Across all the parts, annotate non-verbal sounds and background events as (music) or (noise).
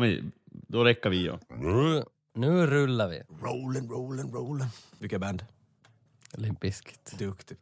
men då räcker vi ja. Nu, rullar vi. Rollen, rollen, rollen. Vilket band? Limp Bizkit. Duktig.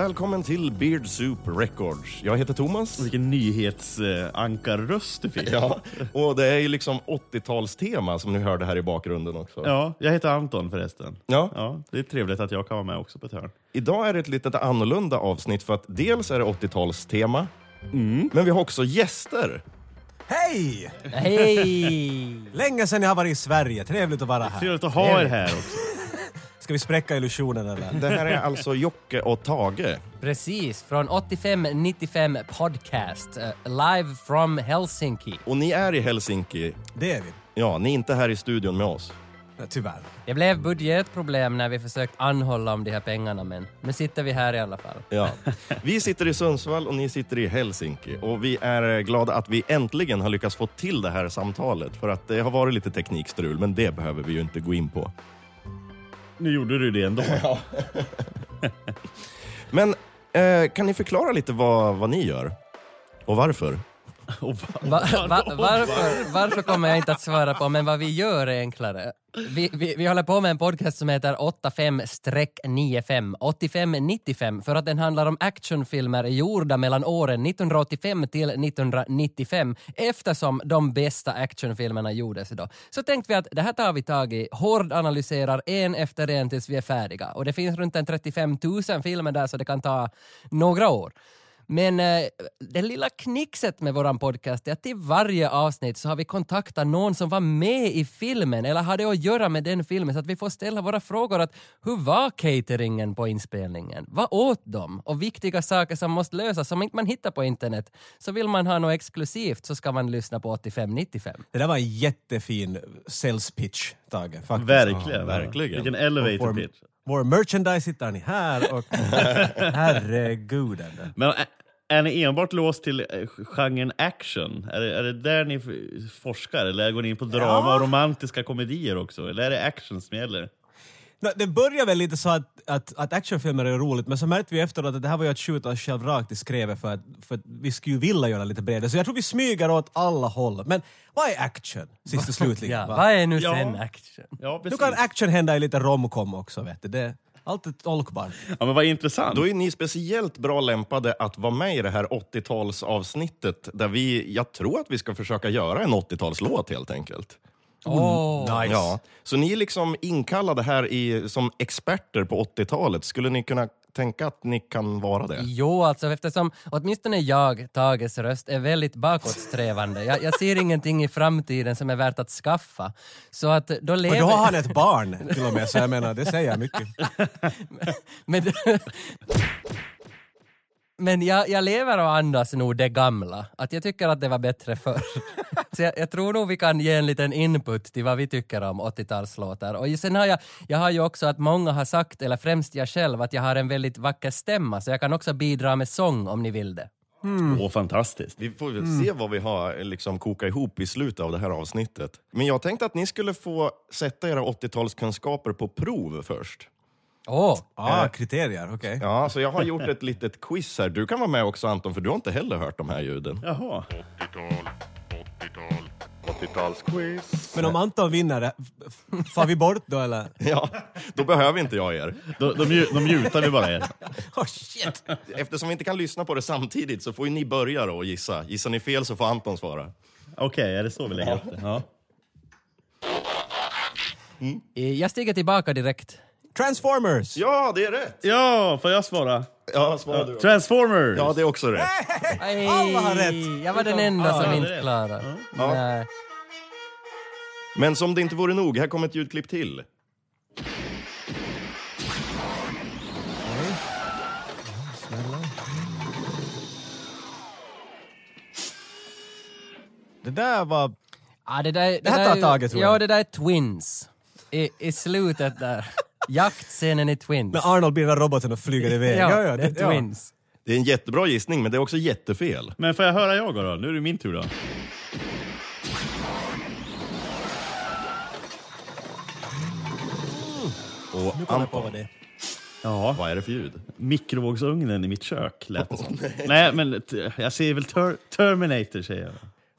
Välkommen till Beard Soup Records. Jag heter Thomas. Vilken nyhetsankarröst du fick. Ja, och det är ju liksom 80-talstema som ni hörde här i bakgrunden också. Ja, jag heter Anton förresten. Ja. Ja, det är trevligt att jag kan vara med också på ett hörn. Idag är det ett lite annorlunda avsnitt för att dels är det 80-talstema, men vi har också gäster. Hej! Hej! Länge sedan jag har varit i Sverige. Trevligt att vara här. Trevligt att ha er här också. Ska vi spräcka illusionen eller? Det här är alltså Jocke och Tage. Precis, från 8595 Podcast. eh, live from Helsinki. Och ni är i Helsinki. Det är vi. Ja, ni är inte här i studion med oss. Ja, Tyvärr. Det blev budgetproblem när vi försökt anhålla om de här pengarna men nu sitter vi här i alla fall. Ja. Vi sitter i Sundsvall och ni sitter i Helsinki. Och vi är glada att vi äntligen har lyckats få till det här samtalet. För att det har varit lite teknikstrul, men det behöver vi ju inte gå in på. Nu gjorde du det ändå. Men eh, kan ni förklara lite vad, vad ni gör? Och varför? Och va- Va, (laughs) va, varför, varför kommer jag inte att svara på, men vad vi gör är enklare. Vi, vi, vi håller på med en podcast som heter 85-95, 85-95, för att den handlar om actionfilmer gjorda mellan åren 1985 till 1995, eftersom de bästa actionfilmerna gjordes då. Så tänkte vi att det här tar vi tag i, hårdanalyserar en efter en tills vi är färdiga. Och det finns runt en 35 000 filmer där så det kan ta några år. Men eh, det lilla knixet med våran podcast är att till varje avsnitt så har vi kontaktat någon som var med i filmen eller hade att göra med den filmen så att vi får ställa våra frågor att hur var cateringen på inspelningen? Vad åt de? Och viktiga saker som måste lösas som inte man hittar på internet. Så vill man ha något exklusivt så ska man lyssna på 8595. Det där var en jättefin sales pitch, Tage. Faktiskt. Verkligen. verkligen. Vilken elevator Vår, pitch. vår merchandise hittar ni här och (laughs) herregud. ändå. Men ä- är ni enbart låst till eh, genren action? Är det, är det där ni forskar? Eller går ni in på drama Ja. och romantiska komedier också? Eller är det action som gäller? Det börjar väl lite så att, att, att actionfilmer är roligt, men så märkte vi efteråt att det här var ju att skjuta oss själv rakt i skrevet för att, för att vi skulle ju vilja göra lite bredare. Så jag tror vi smyger åt alla håll. Men vad är action? Sist och slutligen. Ja, va? vad är nu Ja. sen action? Ja, Nu kan action hända i lite romcom också, vet du. Det, allt är tolkbart. Ja, men vad intressant. Då är ni speciellt bra lämpade att vara med i det här 80-talsavsnittet där vi, jag tror att vi ska försöka göra en 80-talslåt helt enkelt. Åh! Nice. Ja, så ni är liksom inkallade här i, som experter på 80-talet. Skulle ni kunna tänka att ni kan vara det? Jo, alltså eftersom åtminstone jag, Tages röst, är väldigt bakåtsträvande. Jag, jag ser ingenting i framtiden som är värt att skaffa. Så att då Och lever... då har han ett barn till och med, så jag menar, det säger mycket. (laughs) Men, men jag, jag lever och andas nog det gamla. Att jag tycker att det var bättre förr. (laughs) Så jag, jag tror nog vi kan ge en liten input till vad vi tycker om 80-talslåtar. Och sen har jag, jag har ju också att många har sagt, eller främst jag själv, att jag har en väldigt vacker stämma. Så jag kan också bidra med sång om ni vill det. Åh, fantastiskt. Vi får väl se vad vi har liksom koka ihop i slutet av det här avsnittet. Men jag tänkte att ni skulle få sätta era 80-talskunskaper på prov först. Åh! Ah, kriterier, okej. Ja, så jag har gjort ett litet quiz här. Du kan vara med också Anton, för du har inte heller hört de här ljuden. Jaha. 80-talsquiz. Men om Anton vinner, f- far vi bort då eller? Ja, då behöver inte jag er. Då, då, mju- då mutar vi bara er. Oh shit! Eftersom vi inte kan lyssna på det samtidigt så får ju ni börja då och gissa. Gissar ni fel så får Anton svara. Okej, är det så vi lägger upp det? Ja. Eh, Jag stiger tillbaka direkt. Transformers! Ja, det är rätt! ja, får jag svara? Ja, svara du. Transformers! Ja, det är också rätt. Aj, Alla har rätt. Jag var den enda som det är inte klarade. Ja. Nej. Men som det inte vore nog, här kommer ett ljudklipp till. Det där var... Ja, det, där, det, här där, tar taget, tror jag. Ja, det där är Twins. I, i slutet där. Jaktscenen i Twins. När Arnold där roboten och flyger iväg. Ja, det är Twins. Det är en jättebra gissning, men det är också jättefel. Men får jag höra jag då? Nu är det min tur då. Och Nu kommer jag på vad det är. Ja. vad är det för ljud? Mikrovågsugnen i mitt kök lät det som. Nej, men t- jag säger väl ter Terminator säger jag.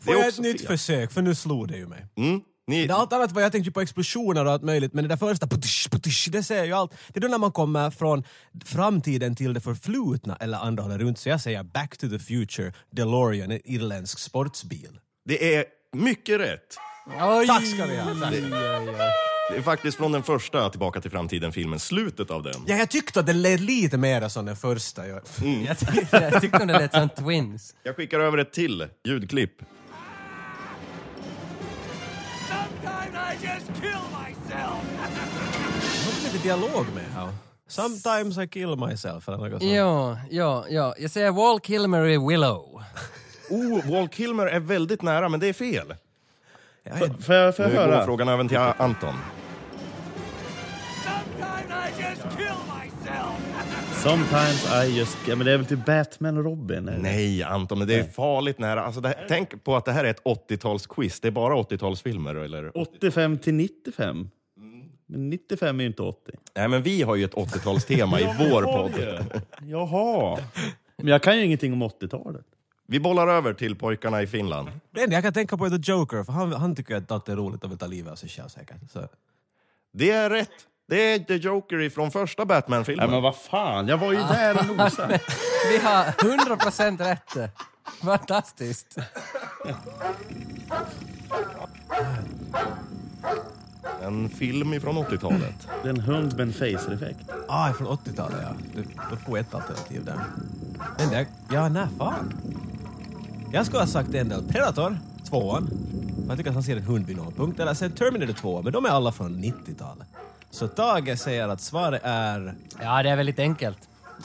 Får är jag ett nytt fel. försök, för nu slog det ju mig. Mm. Ni, Det allt annat var jag tänkte på explosioner och allt möjligt, men det där första, putish, putish, det säger ju allt. Det är då när man kommer från framtiden till det förflutna eller andra håller runt, så jag säger Back to the Future, DeLorean, en irländsk sportsbil. det är mycket rätt. Oj! Tack ska ni ha! Tack. Det är faktiskt från den första Tillbaka till framtiden-filmen, slutet av den. Ja, jag tyckte att det lät lite mer som den första. Jag- (laughs) Jag tyckte, jag tyckte det lät som Twins. Jag skickar över ett till ljudklipp. Det var (laughs) lite dialog med här. Sometimes I kill myself eller något sånt. Ja, ja, ja. Jag säger Wall Kilmer i Willow. (laughs) Oh, Wall Kilmer är väldigt nära, men det är fel. Jag vet- Får jag, får jag Nu går höra? frågan över till Anton. Sometimes I just... Ja, men det är väl till Batman och Robin? eller? Nej, Anton, men det är farligt nära. Alltså, det här, tänk på att det här är ett 80-talsquiz. Det är bara 80-talsfilmer. Eller? 85 till 95. Men 95 är ju inte 80. Nej, men vi har ju ett 80-talstema i vår podd. Jaha. Men jag kan ju ingenting om 80-talet. Vi bollar över till pojkarna i Finland. Det enda jag kan tänka på är The Joker, för han, han tycker att allt är roligt och vill ta livet av sig själv säkert. Så. Det är rätt. Det är The Joker från första Batman-filmen. Nej men vad fan, jag var ju där och nosade. (laughs) Vi har 100% rätt. Fantastiskt. En film ifrån 80-talet. Det är en hund med en face-effekt. Ah, från 80-talet ja. Du, du får ett alternativ där. Den där, ja när fan? Jag skulle ha sagt en del. Predator, tvåan. För Jag tycker att han ser en hund vid någon punkt. Eller sen Terminator 2, men de är alla från 90-talet. Så Tage säger att svaret är... Ja, det är väldigt enkelt.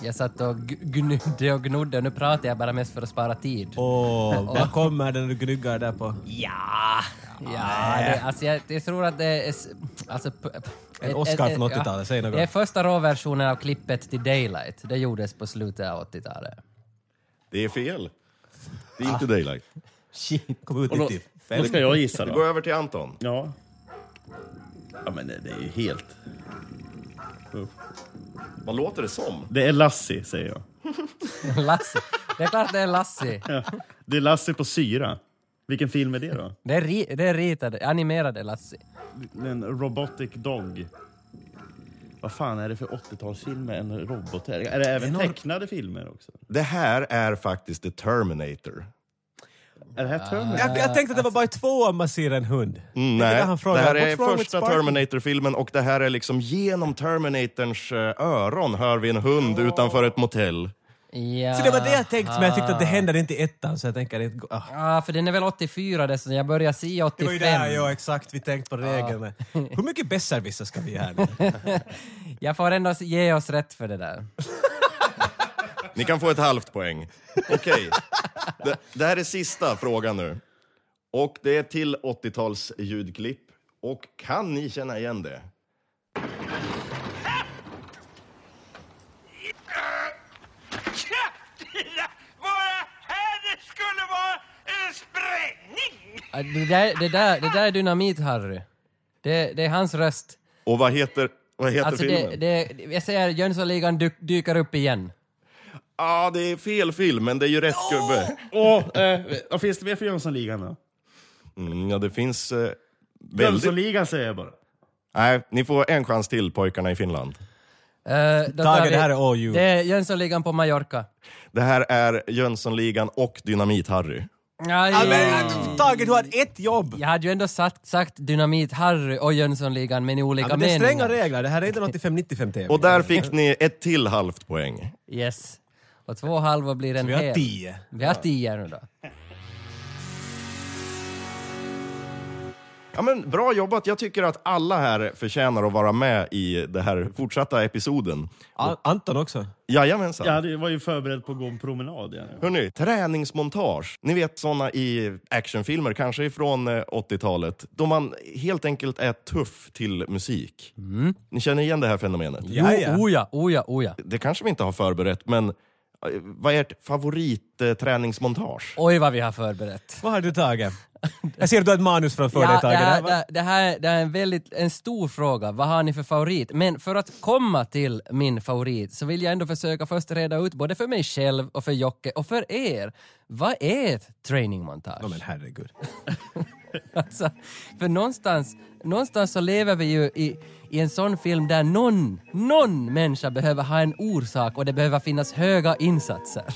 Jag satt och g- gnudde (laughs) och gnodde och nu pratar jag bara mest för att spara tid. Åh, (laughs) vad kommer den du gnuggar där på? Ja, ja det, alltså jag, jag tror att det är... Alltså, En Oscar från ja, 80-talet, säg något. Det är första råversionen av klippet till Daylight. Det gjordes på slutet av 80-talet. Det är fel. Det är inte Daylight. (laughs) Shit, kom ut Och då, 95. då ska jag gissa Vi då. går över till Anton. Ja. Ja men det, det är ju helt... Vad låter det som? Det är Lassie, säger jag. (laughs) Lassie. Det är klart det är Lassie. Ja. Det är Lassie på syra. Vilken film är det då? Det är, ri, det är ritade, animerade Lassie. En Robotic Dog. Vad fan är det för 80-talsfilm med en robot? Här? Är det även tecknade filmer också? Det här är faktiskt The Terminator. Är det här Terminator? Jag, jag tänkte att det var bara i tvåan man ser en hund. Mm, Det nej, det han frågar. det här är första? Terminator-filmen och det här är liksom genom Terminatorns eh, öron hör vi en hund utanför ett motell. Ja. Så det var det jag tänkte, men jag tyckte att det hände inte i ettan, så jag tänker inte... Ah. Ja, för den är väl 84 dessutom. Jag började se Det var 85. ju där, ja exakt, vi tänkte på reglerna. Hur mycket besserwisser ska vi här nu? (laughs) Jag får ändå ge oss rätt för det där. (laughs) Ni kan få ett halvt poäng. Okej, det, det här är sista frågan nu. Och det är till 80-tals ljudklipp. Och kan ni känna igen det? Här det där, det där, det där är Dynamit-Harry. Det, det är hans röst. Och vad heter, vad heter Alltså filmen? det, det, jag säger Jönssonligan dy, dyker upp igen. Ja, det är fel film, men det är ju rätt gubbe. Åh, eh, vad finns det mer för Jönssonligan då? Mm, ja, det finns eh, väldigt... Jönssonligan säger jag bara. Nej, ni får en chans till, pojkarna i Finland. Uh, Tage, vi- det här är all you. Det är Jönssonligan på Mallorca. Det här är Jönssonligan och Dynamit-Harry. Ja, Ja, ja. men, Tage, du har ett jobb! Jag hade ju ändå sagt, sagt Dynamit-Harry och Jönssonligan men i olika Ja, men det är meningar. stränga regler, det här är inte 85-95 TV. Och där fick ni ett till halvt poäng. Yes. Och två halvor blir en Vi har tio. Vi har tio nu då. Ja, men bra jobbat. Jag tycker att alla här förtjänar att vara med i den här fortsatta episoden. A- Anton också. Jajamensan. Jag hade- var ju förberedd på att gå en promenad. Ja. Hörrni, träningsmontage. Ni vet såna i actionfilmer, kanske ifrån eh, 80-talet, då man helt enkelt är tuff till musik. Ni känner igen det här fenomenet? Ja, ja. Jo, oja, oja, oja. Det kanske vi inte har förberett, men Eh, Vad är ert favoritträningsmontage? Oj vad vi har förberett. Vad har du tagit? Jag ser att du har ett manus framför dig Ja, det, Tage. här, va? det, det, här, det här är en väldigt en stor fråga. Vad har ni för favorit? Men för att komma till min favorit så vill jag ändå försöka först reda ut både för mig själv och för Jocke och för er. Vad är ett trainingmontage? Ja, men herregud. (laughs) Alltså, för någonstans, någonstans så lever vi ju i, i en sån film där någon, någon människa behöver ha en orsak och det behöver finnas höga insatser. (laughs)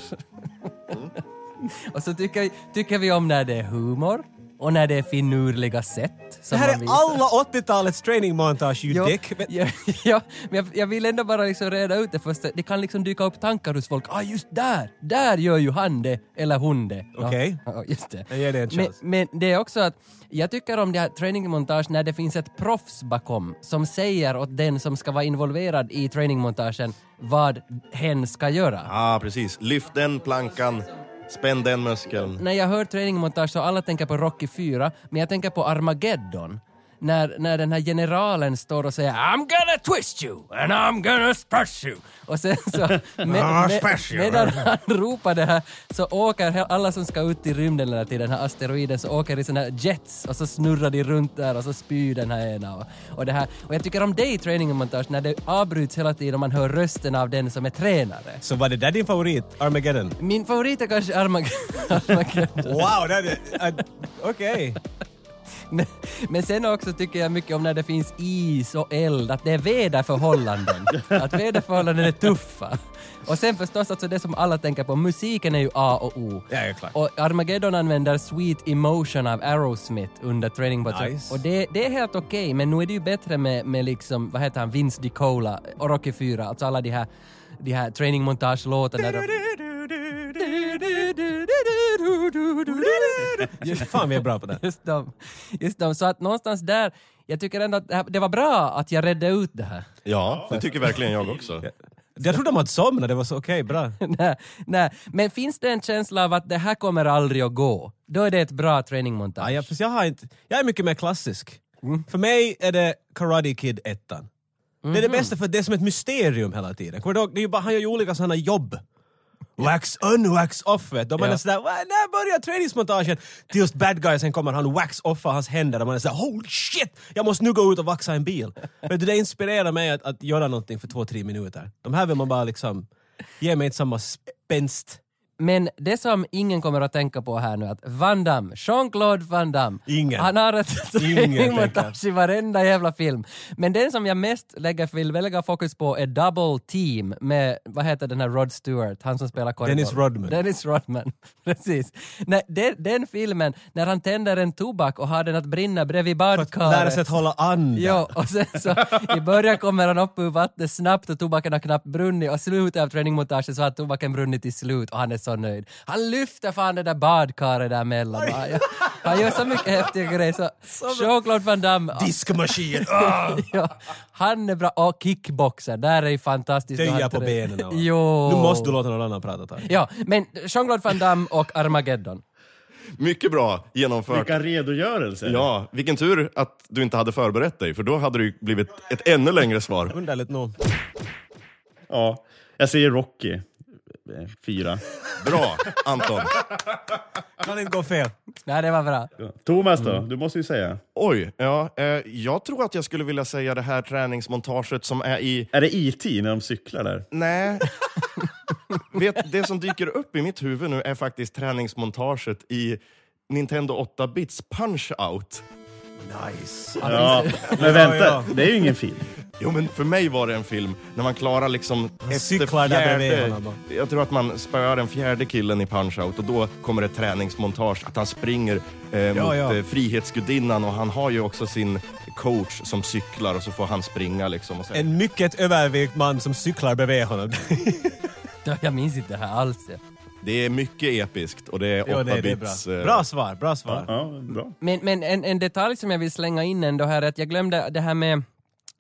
och så tycker, tycker vi om när det är humor och när det är finurliga sätt. Det som här man är alla 80-talets training montage, you Jo, dick. Men, (laughs) ja, ja, men jag, jag vill ändå bara liksom reda ut det först. Det kan liksom dyka upp tankar hos folk. Ah, just där! Där gör ju han det, eller hon det. Okej. Ja, just det. Jag ger det en men, chans. men det är också att jag tycker om det här trainingmontage när det finns ett proffs bakom som säger åt den som ska vara involverad i trainingmontagen vad hen ska göra. Ja, ah, precis. Lyft den plankan, spänn den muskeln. När jag hör träningsmontage så alla tänker på Rocky 4, men jag tänker på Armageddon. När, när den här generalen står och säger I'm gonna twist you and I'm gonna smash you. Och sen så (laughs) med, med, medan han ropar det här så åker alla som ska ut i rymden eller till den här asteroiden så åker i såna här jets och så snurrar de runt där och så spyr den här ena och, och det här. Och jag tycker om det i trainingmontage när det avbryts hela tiden och man hör rösten av den som är tränare. så var det där din favorit? Armageddon? Min favorit är kanske Armag- (laughs) Armageddon. Wow, det är... äh. Men, men sen också tycker jag mycket om när det finns is och eld, att det är väderförhållanden. att väderförhållanden är tuffa. Och sen förstås alltså det som alla tänker på, musiken är ju A och O. Ja, ja, klart. Och Armageddon använder Sweet Emotion av Aerosmith under Training Bot. Nice. Och det, det är helt okej, men nu är det ju bättre med, med liksom, vad heter han, Vince DiCola och Rocky 4, alltså alla de här, de här trainingmontage-låtarna. (laughs) Just, fan vi är bra på det. Just dem. Just dem. Så att någonstans där, jag tycker ändå att det här- det var bra att jag redde ut det här. Ja, det tycker verkligen jag också. (laughs) Jag trodde de hade somnat, det var så okej, bra. (laughs) nej, nej. Men finns det en känsla av att det här kommer aldrig att gå, då är det ett bra trainingmontage. Ja, jag, jag, har inte, jag är mycket mer klassisk. För mig är det Karate Kid ettan. Det är det bästa för det är som ett mysterium hela tiden. Kommer du ihåg? Det är ju bara, han gör ju olika sådana jobb. Wax on, wax off vet du. Och Man Ja. är sådär, "Va, när börjar träningsmontagen? Tills bad guy sen kommer han wax offa hans händer och man är sådär, holy shit! Jag måste nu gå ut och vaxa en bil. (laughs) vet du, det inspirerar mig att, att göra någonting för två, tre minuter. De här vill man bara liksom, ge mig inte samma spänst. Men det som ingen kommer att tänka på här nu är att Van Damme, Jean-Claude Van Damme, Ingen. han har ett (laughs) Ingen trainingmontage i varenda jävla film. Men den som jag mest lägger, vill lägga fokus på är Double Team med, vad heter den här Rod Stewart, han som spelar korridoll. Dennis Rodman. Dennis Rodman, (laughs) precis. Nej, den, den filmen, när han tänder en tobak och har den att brinna bredvid För att badkaret. lära sig att hålla andan. Jo, och sen så i början kommer han upp ur vattnet snabbt och tobaken har knappt brunnit och slutet av trainingmontaget så har tobaken brunnit till slut och han är så nöjd. Han lyfter fan det där badkaret där mellan. Han, han gör så mycket häftiga grejer så Jean-Claude Van Damme, Diskmaskin! (laughs) Ah! ja, han är bra. Och kickboxer, där är ju fantastiskt. Töja på benen. och- Jo. Nu måste du låta någon annan prata Tage. Ja, men Jean-Claude Van Damme och Armageddon. Mycket bra genomfört. Vilka redogörelser! Ja, vilken tur att du inte hade förberett dig, för då hade det ju blivit ett ännu längre svar. Underligt nog. ja. Jag säger Rocky. Fyra. Bra, Anton. (laughs) Kan inte gå fel. Nej, det var bra. Thomas då? Du måste ju säga. Oj, ja, eh, jag tror att jag skulle vilja säga det här träningsmontaget som är i... Är det E.T. när de cyklar där? Nej. (laughs) Vet, det som dyker upp i mitt huvud nu är faktiskt träningsmontaget i Nintendo 8-bits Punch-Out. Nice. Ja, men vänta, det är ju ingen film. Jo, men för mig var det en film när man klarar liksom efter cyklar där bredvid honom fjärde... Jag tror att man spöar den fjärde killen i Punch-Out och då kommer ett träningsmontage att han springer eh, mot ja. Eh, Frihetsgudinnan och han har ju också sin coach som cyklar och så får han springa liksom. Och sen, En mycket övervikt man som cyklar bredvid honom. (laughs) Jag minns inte det här alls. Det är mycket episkt och det är 8 jo, det, det är bits. bra. eh, Bra svar, bra svar. Ja, bra. Men, men en, en detalj som jag vill slänga in ändå här är att jag glömde det här med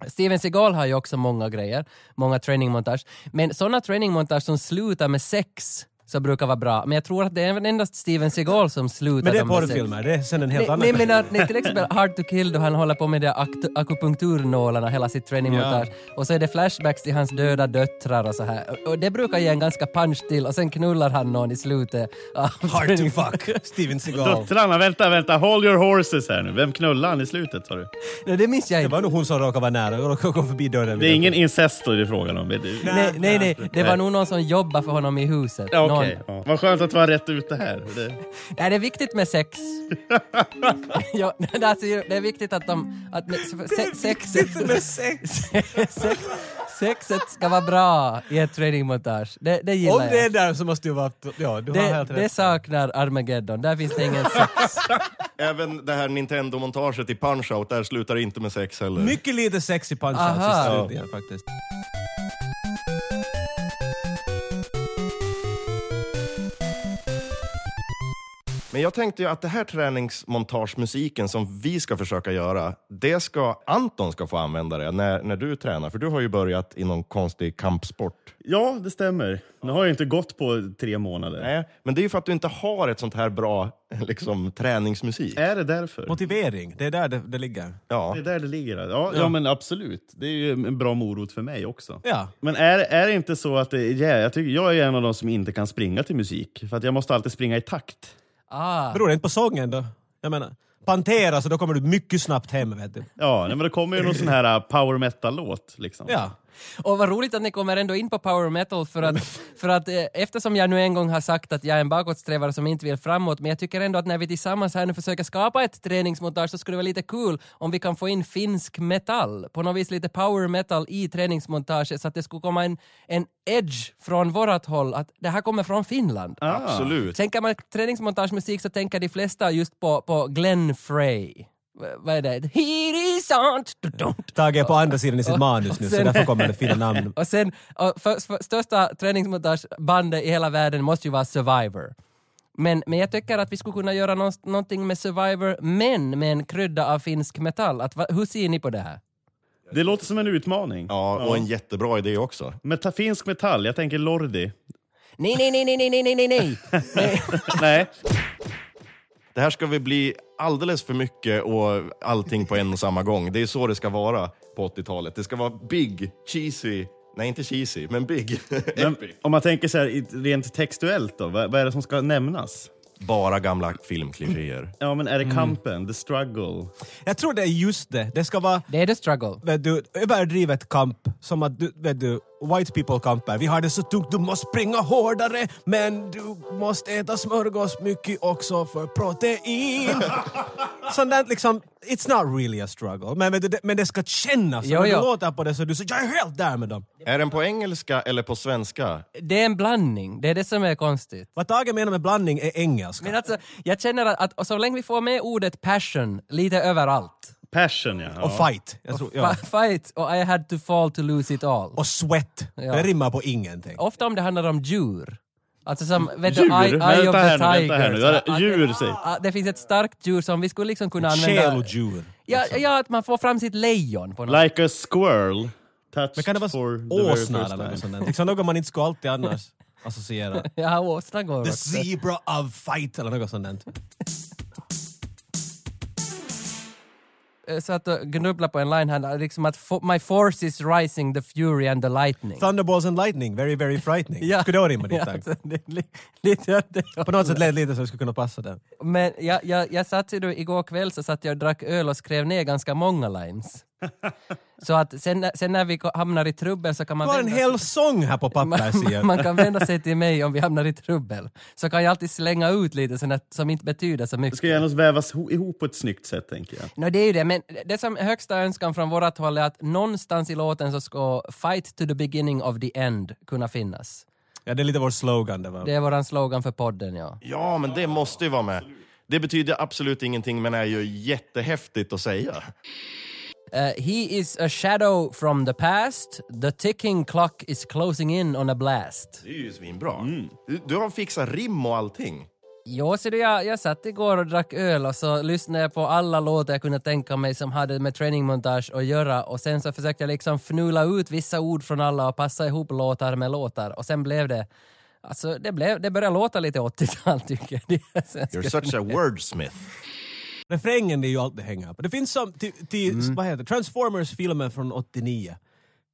Steven Seagal har ju också många grejer, många trainingmontage. Men sådana trainingmontage som slutar med sex så brukar vara bra. Men jag tror att det är endast Steven Seagal som slutar Men det är porrfilmer, det är sen en helt Nej, annan nej, men att- nej, till exempel Hard to kill då han håller på med de akupunkturnålarna hela sitt trainingmontage och så är det flashbacks till hans döda döttrar och så här. Och- Och det brukar ge en ganska punch till och sen knullar han någon i slutet Hard to fuck, Steven Seagal. Döttrarna, vänta, vänta, hold your horses här nu. Vem knullar han i slutet sa du? Nej, det minns jag Det inte. var nog hon som råkade vara nära, råkade komma förbi dörren. Det är ingen incest då det är frågan om. Det- Nej, nej, nej, det var nog någon som jobbade för honom i huset. Ja, Någon- Okej, ja. vad skönt att vara rätt ute här. Det... (laughs) Nej, det är viktigt med sex. (laughs) ja, det, alltså, det är viktigt att de... Att se, sexet, med sex. sex, (laughs) sexet ska vara bra i ett trainingmontage. Det, det gillar Om det är jag. där så måste du vara... Ja, du har Det, helt det rätt. saknar Armageddon. Där finns det ingen sex. Även det här Nintendo-montaget i Punch-Out, där slutar det inte med sex heller. Mycket lite sex i punch Aha. i slutningen faktiskt. Men jag tänkte ju att det här träningsmontagemusiken som vi ska försöka göra, det ska Anton ska få använda det när, när du tränar. För du har ju börjat i någon konstig kampsport. Ja, det stämmer. Nu har jag inte gått på tre månader. Nej, men det är ju för att du inte har ett sånt här bra (laughs) liksom, träningsmusik. Är det därför? Motivering, det är där det, det ligger. Ja. Det är där det ligger. Ja, ja. men absolut. Det är ju en bra morot för mig också. Ja. Men är, är det inte så att det, yeah, jag, tycker, jag är en av de som inte kan springa till musik. För att jag måste alltid springa i takt. Ah. Beror det inte på sången då? Jag menar, Pantera så då kommer du mycket snabbt hem vet du. Ja, men det kommer ju någon sån här uh, power metal-låt. Liksom. Ja. Och vad roligt att ni kommer ändå in på power metal för att, (laughs) för att eh, eftersom jag nu en gång har sagt att jag är en bakåtsträvare som inte vill framåt, men jag tycker ändå att när vi tillsammans här nu försöker skapa ett träningsmontage så skulle det vara lite kul om vi kan få in finsk metall, på något vis lite power metal i träningsmontaget så att det skulle komma en, en edge från vårat håll, att det här kommer från Finland. Absolut. Tänker man träningsmontagemusik så tänker de flesta just på, på Glenn Frey vad är det? Here Hirisant! Tage är på andra sidan i sitt manus nu, sen, så därför kommer det fina namn. (laughs) Och sen, och för, för, största träningsmontagebandet i hela världen måste ju vara Survivor. Men, men jag tycker att vi skulle kunna göra nå, någonting med Survivor, men med en krydda av finsk metall. Att, hur ser ni på det här? Det låter som en utmaning. Ja, och en jättebra idé också. Meta, finsk metall, jag tänker Lordi. Nej, nej, nej, nej, nej, nej, nej, nej! (laughs) nej. Det här ska vi bli alldeles för mycket och allting på en och samma gång. Det är så det ska vara på 80-talet. Det ska vara big, cheesy, nej inte cheesy, men big. (laughs) men om man tänker så här, rent textuellt då, vad, vad är det som ska nämnas? Bara gamla filmklichéer. Ja, men är Mm. det kampen, the struggle? Jag tror det är just det. Det ska vara Det är the struggle. vet du, överdrivet kamp, som att du, vet du, white people kampar. Vi har det så tungt, du måste springa hårdare men du måste äta smörgås mycket också för protein. (laughs) Sånt där liksom, it's not really a struggle. Men, du, det, men det ska kännas. Jo, När du jo. låter på det så du så jag är helt där med dem. Är den på engelska eller på svenska? Det är en blandning, det är det som är konstigt. Vad Tage menar med blandning är engelska. Men alltså, jag känner att, att så länge vi får med ordet passion lite överallt. Passion, ja. Och fight. Jag tror, ja. Fight och I had to fall to lose it all. Och sweat. Ja. Det rimmar på ingenting. Ofta om det handlar om djur. Alltså som, vet du, Djur? Eye, eye of Vänta the här nu, vänta här nu. Att- djur, säg. det finns ett starkt djur som vi skulle liksom kunna använda... Själodjur. Ja, ja, att man får fram sitt lejon på något Like a squirrel. Touched Men kan det vara for the very åsna eller något sånt? Liksom något man inte skulle alltid annars associera. (laughs) Ja, åsna går The också. zebra of fight eller något sånt Eh, Så att uh, gnubbla på en line här, liksom att my force is rising, the fury and the lightning. Thunderballs and lightning, very very (laughs) frightening. Ja. Skulle det rimma dit Ja, alltså, li- lite På något sätt lät lite så det skulle kunna passa där. Men jag, jag, jag satt ju då, igår kväll så satt jag och drack öl och skrev ner ganska många lines. (laughs) så att sen, när- sen när vi hamnar i trubbel så kan man Du har en hel sång här på (laughs) papper man, kan vända sig till mig om vi hamnar i trubbel. Så kan jag alltid slänga ut lite sånt som inte betyder så Det mycket. ska gärna vävas ho- ihop på ett snyggt sätt, tänker jag. No, det är ju det, men det som högsta önskan från vårat håll är att någonstans i låten så ska “Fight to the beginning of the end” kunna finnas. Ja, det är lite vår slogan det var. Det är våran slogan för podden, ja. Ja, men det måste ju vara med. Det betyder absolut ingenting, men är ju jättehäftigt att säga. Uh, he is a shadow from the past. The ticking clock is closing in on a blast. Det är ju svinbra. Du, du har fixat rim och allting. Jo, så det, jag, jag satt igår och drack öl och så lyssnade jag på alla låtar jag kunde tänka mig som hade med trainingmontage att göra och sen så försökte jag liksom fnula ut vissa ord från alla och passa ihop låtar med låtar och sen blev det Alltså, det, blev, det börjar låta lite 80-tal (laughs) tycker jag. You're such a wordsmith. Refrängen är ju allt det hänger på. Det finns som, till, till Mm. vad heter Transformers-filmen från 89.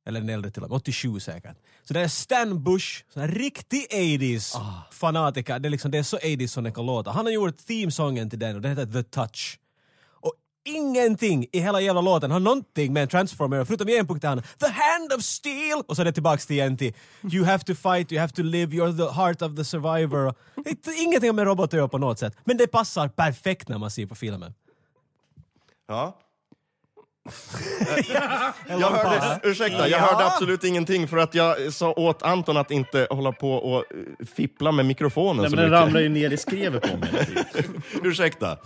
Eller den äldre till och med, 87 säkert. Så det är Stan Bush, sån här riktig 80s Ah. fanatiker. Det är, liksom, det är så 80s som det kan låta. Han har gjort themesången till den och den heter The Touch. Ingenting i hela jävla låten har någonting med en Transformer förutom i en punkt där han The Hand of Steel! Och så är det tillbaks till igen You have to fight, you have to live, you're the heart of the survivor. Det är ingenting med robotar på något sätt. Men det passar perfekt när man ser på filmen. Ja. Jag hörde, ursäkta, jag hörde absolut ingenting för att jag sa åt Anton att inte hålla på och eh, fippla med mikrofonen Nej, så men den mycket. ramlar ju ner i skrevet på mig. (laughs) Ursäkta.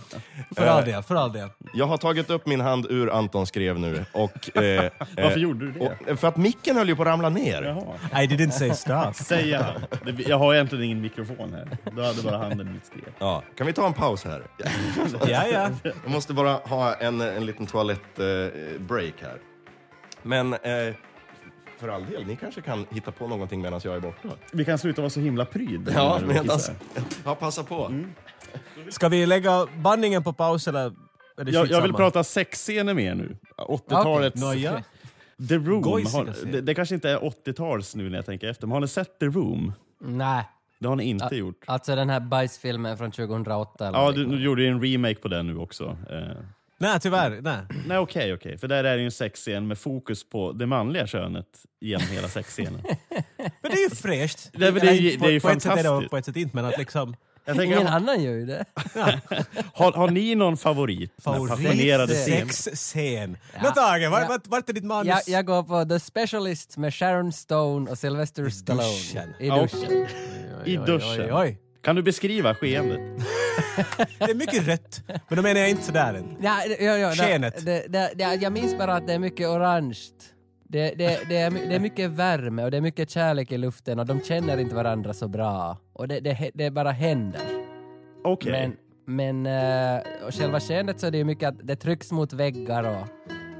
För all del, för all del. Jag har tagit upp min hand ur Antons skrev nu och... Eh, (laughs) Varför eh, gjorde du det? och, för att micken höll ju på att ramla ner. Jaha. I didn't say stop. Det- Jag har egentligen ingen mikrofon här. Du hade bara handen i mitt skrev. Ja, kan vi ta en paus här? ja, ja. Jag måste bara ha en, en liten toalett-break här. Men eh, för all del, ni kanske kan hitta på någonting medan jag är borta. Vi kan sluta vara så himla pryd. Ja, när du medan... kissar. Ja, passa på. Ska vi lägga bandningen på paus eller? Är det Jag, jag vill prata sexscener med er nu. 80-talets... Nåja. (laughs) The Room. Gojsiga Har, det, det kanske inte är 80-tals nu när jag tänker efter, men har ni sett The Room? Nej. Det har ni inte gjort. Alltså den här bajsfilmen från 2008 eller Ja, du, du gjorde ju en remake på den nu också. Eh, Nej, tyvärr. Nej. nej, okej, okej. För där är det ju en sexscen med fokus på det manliga könet genom hela sexscenen. (laughs) Men det är ju fräscht. Det är Eller, det är ju på, på ett sätt är det fantastiskt. på ett sätt inte, men att liksom... Jag Ingen tänker, annan gör ju det. har, har ni någon favorit? Scen? Sexscen. Ja. Nå Tage, vart Ja. vart- är ditt manus? Jag, jag går på The Specialist med Sharon Stone och Sylvester Stallone. duschen. I duschen. I duschen. Oj, oj. Kan du beskriva skeendet? (laughs) Det är mycket rött, men då menar jag inte sådär än. Ja, ja, ja, Skenet. Det, det, det, jag minns bara att det är mycket orange. Det, det, det, är, det är mycket värme och det är mycket kärlek i luften och de känner inte varandra så bra. Och det, det, det bara händer. Okej. Men, men eh, och själva skeendet så är det ju mycket att det trycks mot väggar och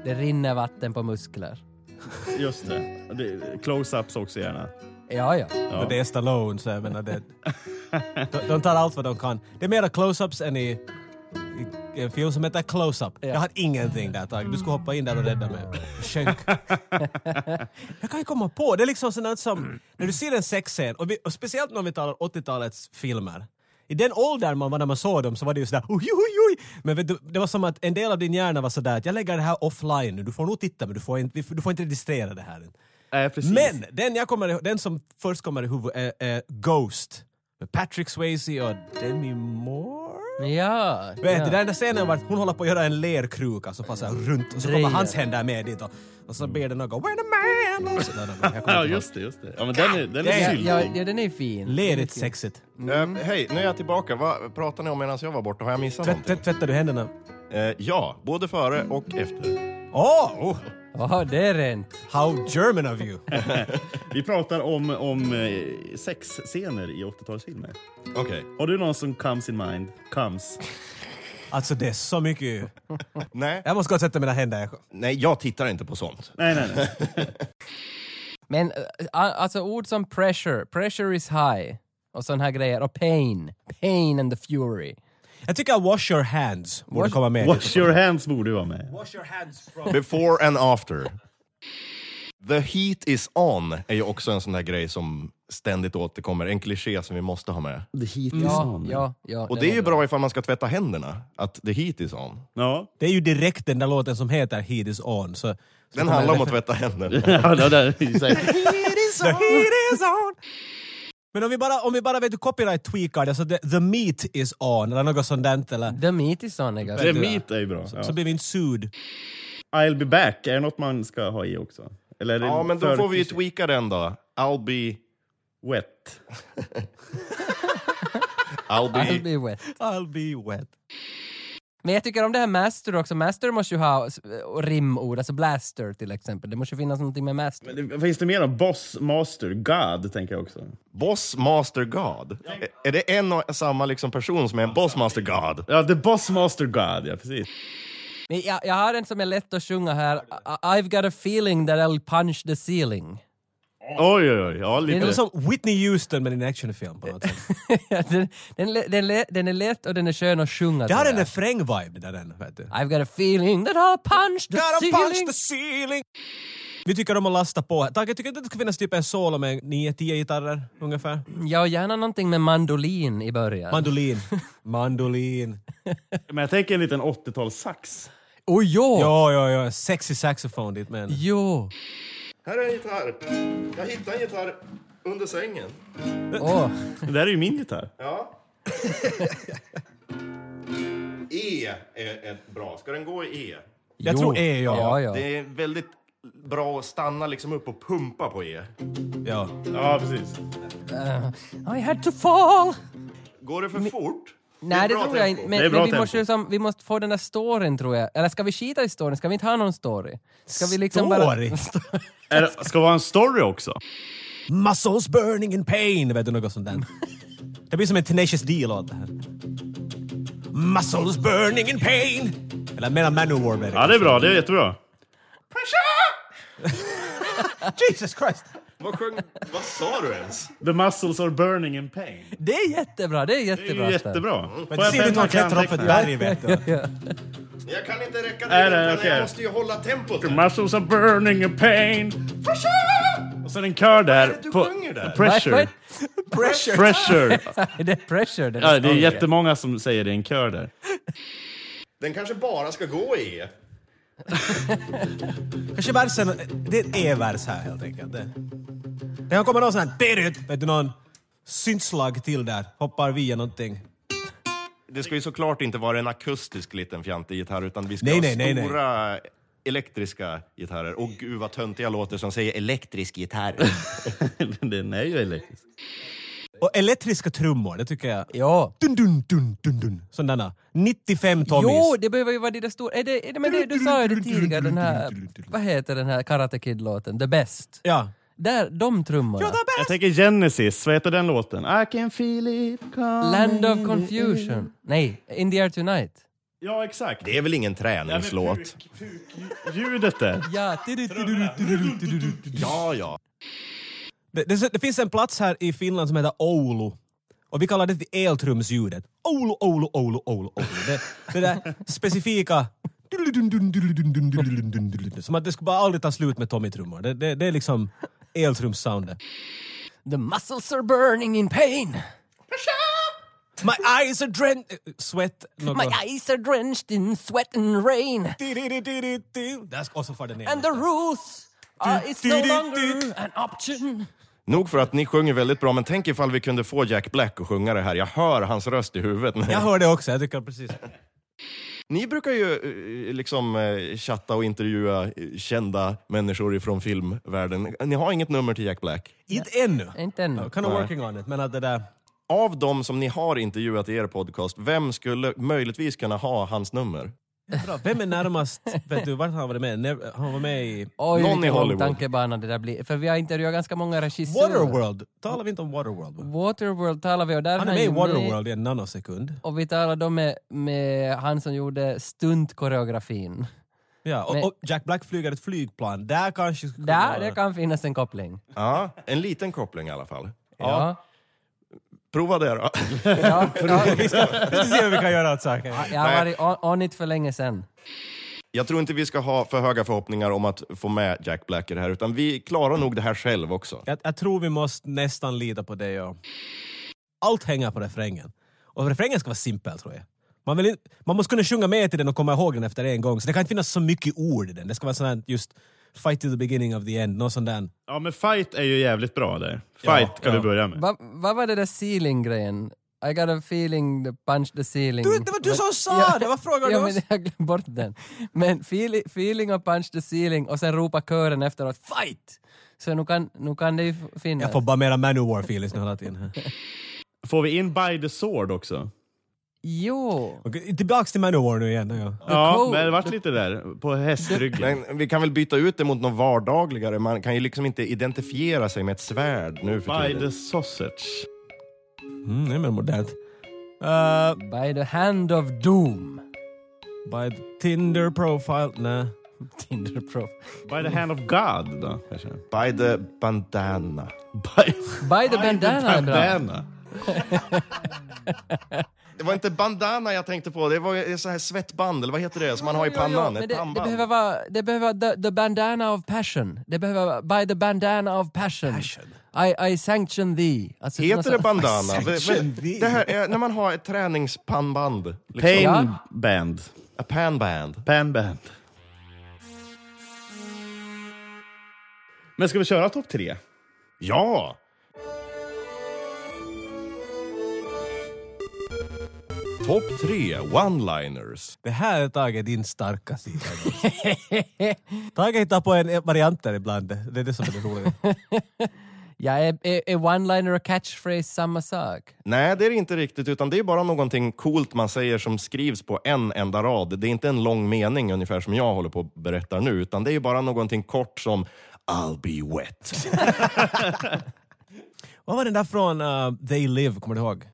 det rinner vatten på muskler. Just det. det Close-ups också gärna. Ja, ja. Och det är Stallone, så jag menar det... de, de tar allt vad de kan. Det är mera close-ups än i, i en film som heter Close-up. Jag har ingenting där Tage. Du ska hoppa in där och rädda mig. Sjönk. (laughs) jag kan ju komma på, det är liksom sånt som, när du ser en sexscen, och, vi, och speciellt när vi talar 80-talets filmer, i den åldern man var när man såg dem så var det ju sådär oj, oj, oj. Men vet du, det var som att en del av din hjärna var sådär att jag lägger det här offline nu, du får nog titta men du får inte, du får inte registrera det här. Precis. Men den, jag kommer, den som först kommer i huvudet är, är Ghost. Med Patrick Swayze och Demi Moore. Ja. Vet ja. du, den där scenen var att hon håller på att göra en lerkruka så här runt och så kommer hans händer med dit och, och så ber den och går When a man... Och så, Ja, just det. Just det. Ja, men den är, den Det är syltig. ja, ja, den är fin. Lerigt sexigt. Eh, hej, nu är jag tillbaka. Vad pratar ni om medan jag var borta? Har jag missat Tvätt, någonting? tvätt, tvättar du händerna? Eh, ja, både före och efter. Åh! Oh, Åh, det är rent. how German of you! (laughs) Vi pratar om, om eh, sexscener i 80-talsfilmer. Okej. Har du någon som comes in mind? Comes. Alltså det är så mycket... (laughs) Nej. Jag måste gå och sätta mina händer. Nej, jag tittar inte på sånt. Nej, nej, nej. (laughs) Men eh, alltså ord som pressure, pressure is high och sån här grejer och pain, pain and the fury. Jag tycker Wash your hands borde Wash- komma med. Wash your hands borde vara med. Wash your hands from... Before and after. The heat is on är ju också en sån där grej som ständigt återkommer. En kliché som vi måste ha med. The heat is Ja, on. ja, ja. Och den det är ju bra. ifall man ska tvätta händerna, att the heat is on. Ja. Det är ju direkt den där låten som heter Heat is on. Så, så Den handlar om att tvätta händerna. (laughs) ja, det där The heat is on! Men om vi bara, om vi bara vet du copyright tweakar det så the, the meat is on eller något sånt där eller The meat is on är ganska The bra. meat är ju bra. Ja. så blir vi inte sued. I'll be back, är det något man ska ha i också? Eller det Ja, men då får vi ju tweaka den då. I'll be... Wet. (laughs) I'll be... I'll be wet. I'll be wet. Men jag tycker om det här master också. Master måste ju ha rimord, alltså blaster till exempel. Det måste ju finnas någonting med master. Men det- Finns det mer då? Boss, master, God tänker jag också. Boss Master God. Är- Är det en och samma liksom person som är en Boss Master God? Ja, the boss master God, ja precis. Men jag, jag har en som är lätt att sjunga här. I- I've got a feeling that I'll punch the ceiling. Oj, oj, oj. Ja, Det är lite. som Whitney Houston men en actionfilm på något sätt. (laughs) den, den, den, den, är lätt och den är skön att sjunga. Det har en refräng-vibe där den. Vet du. I've got a feeling that I'll punch the Gotta ceiling. punch the ceiling! Vi tycker om att lasta på. Tage, tycker du att det ska finnas typ en solo med 9-10 gitarrer ungefär? Ja, gärna någonting med mandolin i början. Mandolin. (laughs) Mandolin. Men jag tänker en liten 80-talssax. oh, jo! Ja, ja, ja. Sexy saxofon dit men. Jo! Här är en gitarr. Jag hittade en gitarr under sängen. Åh. (laughs) Det där är ju min gitarr. Ja. (laughs) E är ett bra. Ska den gå i E? Jag Jo. tror E, ja. Ja, ja. Det är väldigt bra att stanna liksom upp och pumpa på E. ja. Ja, precis. I had to fall! Går det för fort? Nej, det bra tror jag inte. Det Men, men vi, tempo. måste ju som, vi måste få den där storyn tror jag. Eller ska vi skita i storyn? Ska vi inte ha någon story? Ska vi liksom Story? (laughs) bara... Det, ska det vara en story också? Muscles burning in pain, vet du något sånt där? Det blir som en Tenacious D-låt det här. Muscles burning in pain! Eller mera Manowar blir det. Ja, det är bra. Det är jättebra. (laughs) Jesus Christ! Vad, sjöng, vad sa du ens? The muscles are burning in pain. Det är jättebra, det är Det är jättebra. jättebra. Men det jag ser ut att klättra upp för ett berg, vet du. (laughs) Ja. Jag kan inte räcka Är det den, okej? jag måste ju hålla tempot. The muscles are burning in pain. Och så en kör där. du på sjunger där? Pressure. Pressure! Pressure. (laughs) det är pressure. Den Ja, det är jättemånga som säger det i en kör där. Den kanske bara ska gå i. Kanske versen, det är ett E-vers här helt enkelt. Det, det kan komma någon sån här, vet du, någon syntslag till där, hoppar via någonting. Det ska ju såklart inte vara en akustisk liten fjantig gitarr utan vi ska Nej, ha nej, nej, nej. stora elektriska gitarrer. Och gud vad töntigt jag låter som säger elektrisk gitarr. (laughs) Den är ju elektrisk. Och elektriska trummor, det tycker jag. Jo. Dun, dun, dun, dun, dun. Sådana 95 Tommys. Jo, det behöver ju vara de där stora... Är det, är det, men det, du sa ju det tidigare, den här... Vad heter den här Karate Kid-låten? The Best. Ja. Där, de trummorna. Jag tänker Genesis, vad heter den låten? I can feel it coming. Land of Confusion. Nej, In the Air Tonight. Ja, exakt. Det är väl ingen Ja, men träningslåt? puk- puk- Ljudet där. Ja. Ja, ja. Det, det, det finns en plats här i Finland som heter Oulu. Och vi kallar det eltrumsljudet. Oulu, Oulu, Oulu, Oulu, Oulu. Det, det där specifika... Som att det skulle bara aldrig ta slut med Tommy-trummor. Det, det, det är liksom eltrumssoundet. The muscles are burning in pain. My eyes are drenched... Sweat... Något. My eyes are drenched in sweat and rain. Där ska också fara den ner. And the rules uh, is no longer an option. Nog för att ni sjunger väldigt bra, men tänk ifall vi kunde få Jack Black att sjunga det här. Jag hör hans röst i huvudet. Jag hör det också, jag tycker precis. Ni brukar ju eh, liksom eh, chatta och intervjua eh, kända människor ifrån filmvärlden. Ni har inget nummer till Jack Black? Inte ännu. Inte ännu. Kind of working on it, men att det där... Av dem som ni har intervjuat i er podcast, vem skulle möjligtvis kunna ha hans nummer? Bra. Vem är närmast? Vet du, vart har han varit med? Han var med i Oj, Någon i Hollywood. tankebana det där blir. För vi har intervjuat ganska många regissörer. Waterworld. Talar vi inte om Waterworld? va? Waterworld talar vi där Han är han med i Waterworld i en nanosekund. Och vi talar då med, med han som gjorde stuntkoreografin. Ja, och, Men- och Jack Black flyger ett flygplan. Där kanske Där det kan finnas en koppling. Ja, en liten koppling i alla fall. Ja. Prova det då. Ja, (laughs) ja, Vi ska se vad vi kan göra åt saken. jag har varit on, on it för länge sedan. Jag tror inte vi ska ha för höga förhoppningar om att få med Jack Black i det här, utan vi klarar nog det här själv också. Jag, jag tror vi måste nästan lita på det. Ja. Allt hänger på refrängen. Och refrängen ska vara simpel tror jag. Man, vill inte, man måste kunna sjunga med till den och komma ihåg den efter en gång. Så det kan inte finnas så mycket ord i den. Det ska vara sån här just fight to the beginning of the end. Någon sån där. Ja, men fight är ju jävligt bra där. Fight Ja, kan ja. du börja med. Va- Vad var det där ceiling-grejen? I got a feeling the punch the ceiling. Du, det var du som Men- sa det! Vad frågar Ja, du men oss? jag glömde bort den. Men feeling, feeling och punch the ceiling och sen ropa kören efteråt fight! Så nu kan, nu kan det ju finnas. Jag får bara mera Manowar-feelings nu hela tiden. Får vi in by the sword också? Jo! Okej, tillbaks till Manowar nu igen. Ja. Ja, men det vart lite där. På hästryggen. Men vi kan väl byta ut det mot något vardagligare. Man kan ju liksom inte identifiera sig med ett svärd nu för By tiden. the sausage. Mm, det är mer modernt. Uh, By the hand of doom. by the Tinder profile. Nej. (laughs) Tinder-proff. By the hand of God då, kanske? By the bandana. By, By the bandana är bra. bandana. (laughs) (laughs) Det var inte bandana jag tänkte på, det var så här svettband, eller vad heter det, som man har i Jo, jo, pannan? men Ett det, det behöver vara, det behöver vara the, the bandana of passion. Det behöver vara by the bandana of passion. I, I sanction thee. Alltså, Heter det bandana? Det här är när man har ett träningspannband. Liksom. Pain Ja. band. A panband. Pan band. Men ska vi köra topp tre? Ja! Topp tre one-liners. Det här är Tage din starka sida. (laughs) Tage hittar på en varianter ibland. Det är det som är det roliga. (laughs) Ja, är, är, är one-liner och catchphrase samma sak? Nej, det är det inte riktigt, utan det är bara någonting coolt man säger som skrivs på en enda rad. Det är inte en lång mening ungefär som jag håller på att berätta nu, utan det är bara någonting kort som I'll be wet. (laughs) Vad var den där från uh, They Live, kommer du ihåg?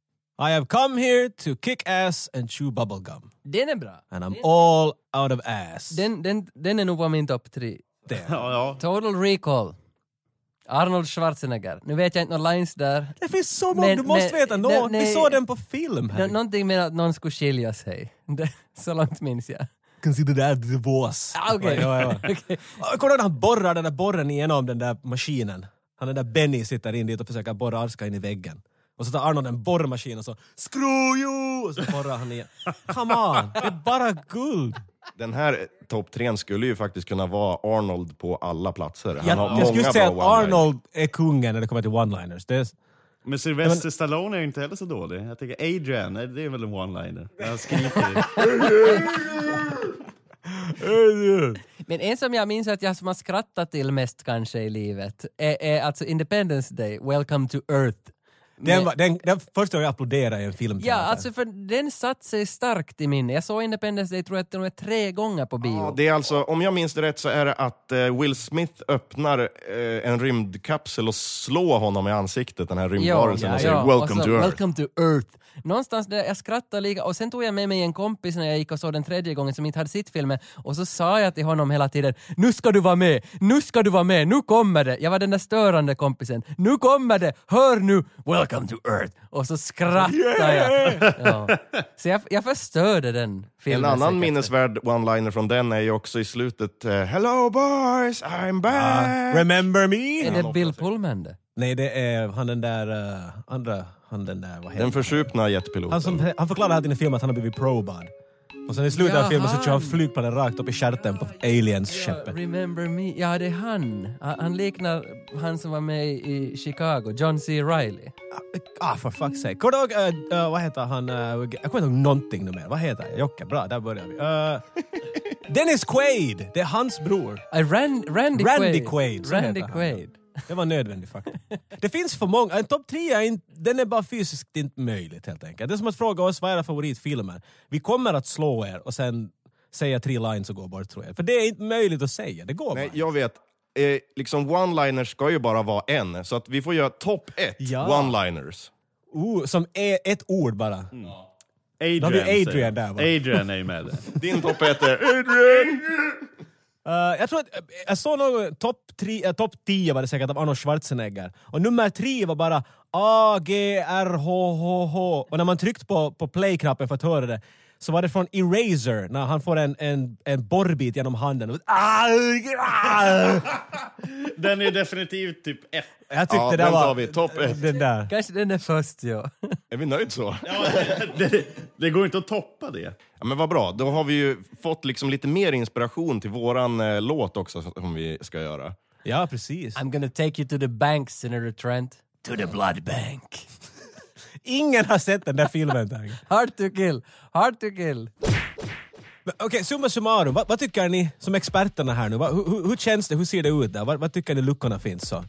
I have come here to kick ass and chew bubblegum. Den är bra. And I'm all out of ass. Den, den, den är nog på min topp tre. Det. Ja, ja. Total recall. Arnold Schwarzenegger. Nu vet jag inte några lines där. Det finns så många, Men- du måste men- veta någon. Vi såg den på film. Här. någonting med att någon skulle skilja sig. Det, så långt minns jag. Consider that divorce. Ah, okej. Ja, ja, ja. (laughs) Okej. Jag kommer ihåg när han borrar den där borren igenom den där maskinen. Han den där Benny sitter in dit och försöker borra Arska in i väggen. Och så tar Arnold en borrmaskin och så screw you! Och så borrar han igen. Come on! Det är bara guld! Den här topp tre skulle ju faktiskt kunna vara Arnold på alla platser. Han Jag, har jag många skulle säga att bra. Arnold är kungen när det kommer till one-liners. Det är, Men Sylvester Stallone är ju inte heller så dålig. Jag tänker Adrian, det är väl en one-liner. Han skriker. Men en som jag minns att jag som har skrattat till mest kanske i livet är, är alltså Independence Day, Welcome to Earth. Den, var, den, den första gången jag applåderade i en film. Ja, alltså för den satt sig starkt i minne. Jag såg Independence Day tror jag till och med tre gånger på bio. Ja, det är alltså, om jag minns det rätt så är det att eh, Will Smith öppnar eh, en rymdkapsel och slår honom i ansiktet, den här rymdvarelsen, och säger och “Welcome så, to Earth”. Welcome to Earth. Någonstans där jag skrattade lika och sen tog jag med mig en kompis när jag gick och såg den tredje gången som inte hade sett filmen och så sa jag till honom hela tiden “Nu ska du vara med, nu ska du vara med, nu kommer det!” Jag var den där störande kompisen. “Nu kommer det, hör nu! Welcome to Earth!” Och så skrattade jag. Ja. Så jag, jag förstörde den En filmen. annan säkert. minnesvärd one-liner från den är ju också i slutet eh, “Hello boys, I'm back!” Remember me? Är det Bill Pullman det? Nej, det är han den där uh, andra, han den där, vad heter Den försupna jetpiloten. Han, som, han förklarar alltid i filmen att han har blivit probad. Och sen i slutet Ja, av filmen så kör han han. flygplanet rakt upp i stjärten på aliens-skeppet. Remember me? Ja, det är han. Han han liknar han som var med i Chicago, John C. Reilly. Ah, for fuck's sake. Kommer du ihåg, uh, uh, vad heter han, uh, jag kommer inte ihåg någonting nu mer. Vad heter han? Jocke, bra, där börjar vi. Dennis Quaid, det är hans bror. Ran, Randy, Randy Quaid. Quaid, Randy heter han. Quaid. Det var nödvändigt faktiskt. Det finns för många, en topp tre är den är bara fysiskt inte möjligt helt enkelt. Det är som att fråga oss vad är era favoritfilmer? Vi kommer att slå er och sen säga tre lines och gå bort tror jag. För det är inte möjligt att säga, det går Nej, bara. jag vet. Eh, liksom one-liners ska ju bara vara en, så att vi får göra topp ett Ja. one-liners. Oh, som är ett ord bara. Adrian, Då har vi Adrian där? Adrian är med. Din topp ett är Adrian! Uh, jag tror att, eh, jag såg någon topp uh, top 10 var det säkert av Arnold Schwarzenegger. Och nummer tre var bara A, G, R, H, H, H. Och när man tryckte på, på play-knappen för att höra det så var det från Eraser när han får en, en, en borrbit genom handen. (laughs) Den är definitivt typ ett. Jag tyckte Ja, det var... vi. Topp ett. Den där. Kanske den är först, ja. Är vi nöjd så? Det, det går inte att toppa det. Ja, men vad bra, då har vi ju fått liksom lite mer inspiration till våran eh, låt också som vi ska göra. Ja, precis. I'm gonna take you to the bank, Senator Trent. To the blood bank. Ingen har sett den där filmen. Tage. Hard to kill. Hard to kill. Okej, summa summarum. Vad, vad tycker ni som experterna här nu? Vad, hur, hur- hur känns det? Hur ser det ut där? Vad, vad tycker ni luckorna finns? Så?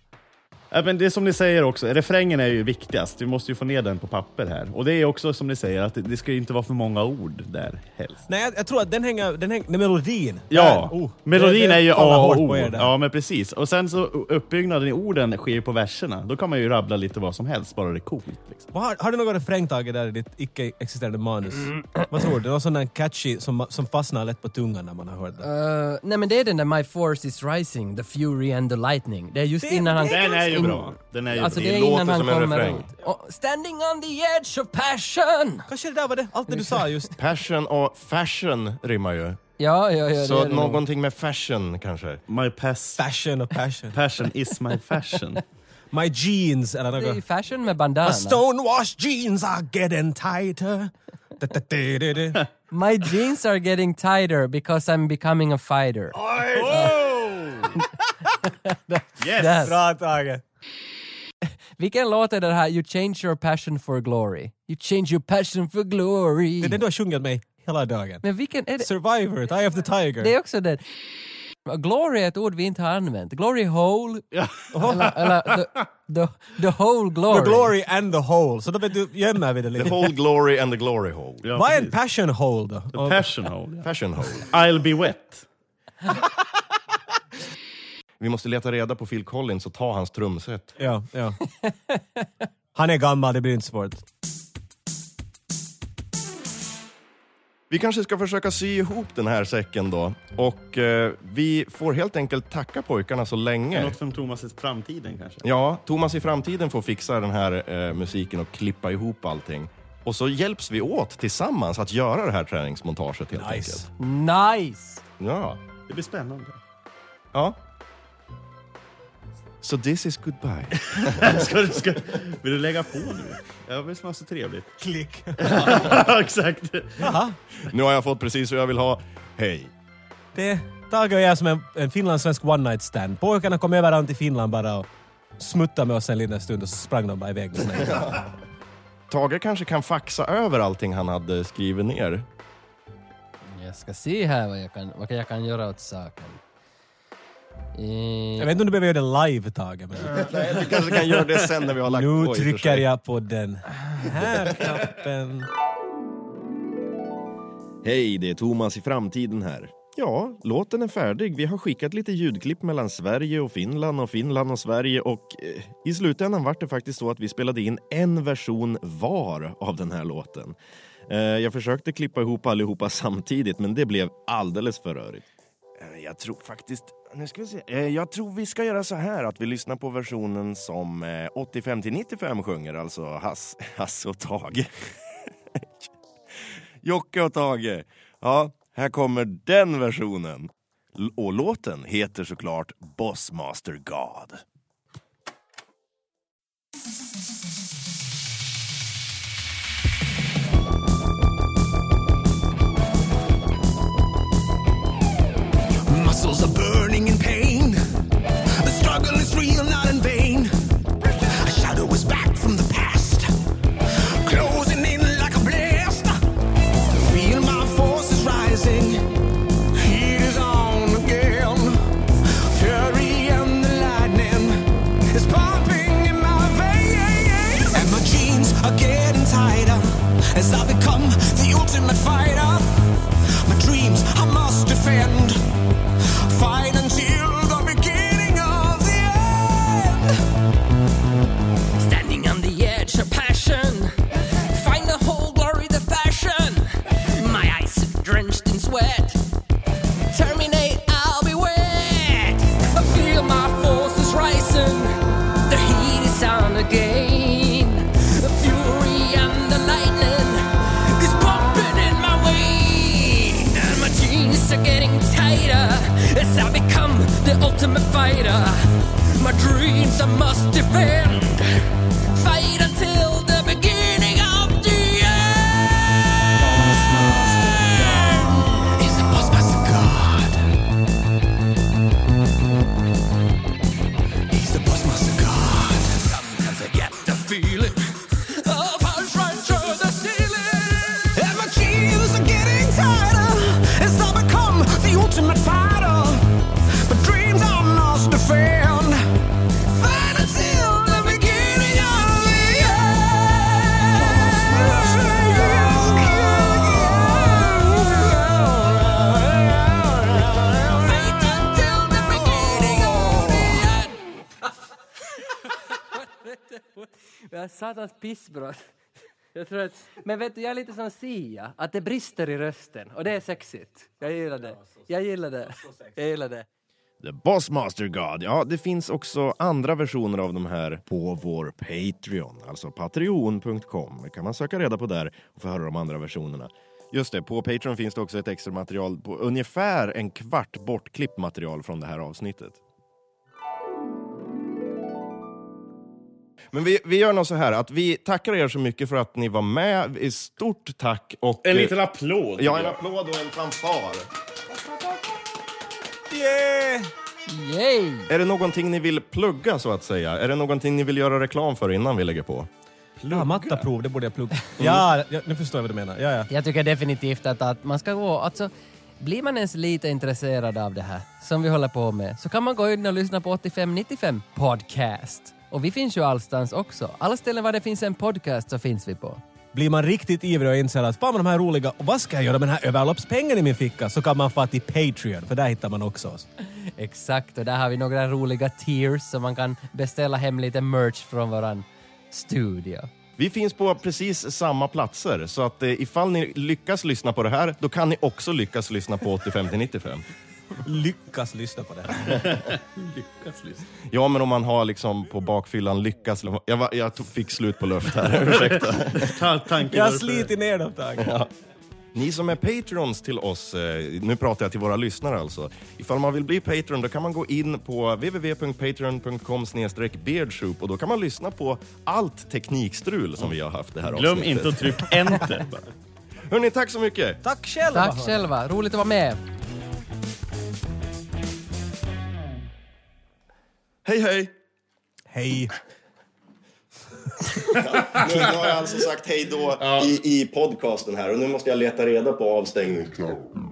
Ja, men det är som ni säger också, refrängen är ju viktigast. Vi måste ju få ner den på papper här. Och det är också som ni säger, att det, det ska ju inte vara för många ord där helst. Nej, jag, jag tror att den hänger... Den hänger nej, melodin. Ja, oh, melodin det- det är ju A och O. Ja, men precis. Och sen så uppbyggnaden i orden sker ju på verserna. Då kan man ju rabbla lite vad som helst, bara det är coolt. Liksom. Har, har du något refrängtagit där i ditt icke-existerande manus? Vad tror du? Någon sån där catchy som, som fastnar lätt på tungan när man har hört den? Uh, nej men det är den där My force is rising, the fury and the lightning. Det är just Det- innan han... Den är ju in- bra. Den är ju Alltså det är låter innan han som en kommer refräng. Och, standing on the edge of passion! Kanske det där var det, allt det du sa just. (laughs) Passion och fashion rimmar ju. Ja, ja, ja. det Så det nog. någonting med fashion kanske. My pass, Fashion och passion. passion is my fashion. (laughs) My jeans eller Det är ju något. fashion med bandana. My stonewashed jeans are getting tighter. (laughs) Da, da, da, da, da. My jeans are getting tighter because I'm becoming a fighter. Yes! Där. Bra Tage! Vilken låt är det här You change your passion for glory? You change your passion for glory. Det är den du har sjungit mig hela dagen. Men vilken är det? Survivor, Eye of the Tiger. Det är också den. Glory är ett ord vi inte har använt. Glory hole. Eller, eller the, the, the whole glory. The glory and the hole. Så då vet du, gömmer vi det The lite. whole glory and the glory hole. Ja, Vad är en passion hole då? The passion hole. Fashion hole. (laughs) I'll be wet. Vi måste leta reda på Phil Collins och ta hans trumset. Ja, ja. Han är gammal, det blir inte svårt. Vi kanske ska försöka sy ihop den här säcken då. Och eh, vi får helt enkelt tacka pojkarna så länge. Något från Thomas i framtiden kanske? Ja, Thomas i framtiden får fixa den här eh, musiken och klippa ihop allting. Och så hjälps vi åt tillsammans att göra det här träningsmontaget helt Nice. enkelt. Nice! Ja. Det blir spännande. ja. So this is goodbye. (laughs) Ska du, ska, vill du lägga på nu? Ja, visst var så trevligt. Klick. (laughs) Ja, Exakt. Jaha. nu har jag fått precis vad jag vill ha. Hej! Det Tage och jag som en, en finlandssvensk one night stand. Pojkarna kom över till Finland bara och smuttade med oss en liten stund och så sprang de bara iväg med sina egna. (laughs) Tage kanske kan faxa över allting han hade skrivit ner. Jag ska se här vad jag kan, vad jag kan göra åt saken. Eh, Jag vet inte om du behöver göra det live Tage. Men... Nej, vi kanske kan göra det sen när vi har lagt på. Nu trycker jag på den här knappen. Hej, det är Thomas i framtiden här. Ja, låten är färdig. Vi har skickat lite ljudklipp mellan Sverige och Finland och Finland och Sverige och eh, i slutändan var det faktiskt så att vi spelade in en version var av den här låten. Eh, jag försökte klippa ihop allihopa samtidigt, men det blev alldeles för rörigt. Eh, jag tror faktiskt... Nu ska vi se. Eh, jag tror vi ska göra så här att vi lyssnar på versionen som eh, 85 till 95 sjunger, alltså Hass, Hasse och Tage. (laughs) Jocke och Tage. Ja, här kommer den versionen. Och låten heter såklart Bossmaster God. Muscles are burning satans pissbrott. (laughs) Jag tror att, (laughs) men vet du, jag är lite som Sia, att det brister i rösten och det är sexigt. Jag gillar det. Jag gillar det. Jag gillar det. The Bossmaster God. Ja, det finns också andra versioner av de här på vår Patreon, alltså patreon.com. Det kan man söka reda på där och få höra de andra versionerna. Just det, på Patreon finns det också ett extra material på ungefär en kvart bortklippt material från det här avsnittet. Men vi, vi gör nog så här att vi tackar er så mycket för att ni var med. Stort tack! Och, En liten applåd. Ja, en applåd och en fanfar. Yeah! Yay! Är det någonting ni vill plugga så att säga? Är det någonting ni vill göra reklam för innan vi lägger på? Ja, mattaprov, det borde jag plugga. (laughs) Ja, ja, nu förstår jag vad du menar. Ja, ja. Jag tycker definitivt att, att man ska gå, alltså blir man ens lite intresserad av det här som vi håller på med så kan man gå in och lyssna på 8595 podcast. Och vi finns ju allstans också. Alla ställen var det finns en podcast så finns vi på. Blir man riktigt ivrig och inser att fan vad de här är roliga och vad ska jag göra med den här överloppspengen i min ficka så kan man få till Patreon för där hittar man också oss. (laughs) Exakt, och där har vi några roliga tiers så man kan beställa hem lite merch från våran studio. Vi finns på precis samma platser, så att eh, ifall ni lyckas lyssna på det här, då kan ni också lyckas lyssna på 85-95. Lyckas lyssna på det här. (laughs) Ja, men om man har liksom på bakfyllan lyckats... Jag, var, jag tog, fick slut på luft här, (laughs) ursäkta. Ta tanken Jag har slitit ner dem tack. Ni som är patrons till oss, eh, nu pratar jag till våra lyssnare alltså. Ifall man vill bli patron då kan man gå in på www.patreon.com beardsoup och då kan man lyssna på allt teknikstrul som vi har haft det här Glöm avsnittet. inte att trycka enter. bara. Hörni, tack så mycket! Tack själva! Tack själva, roligt att vara med. Hej hej! Hej! Nu, nu har jag alltså sagt hej då i, i podcasten här och nu måste jag leta reda på avstängningsknappen.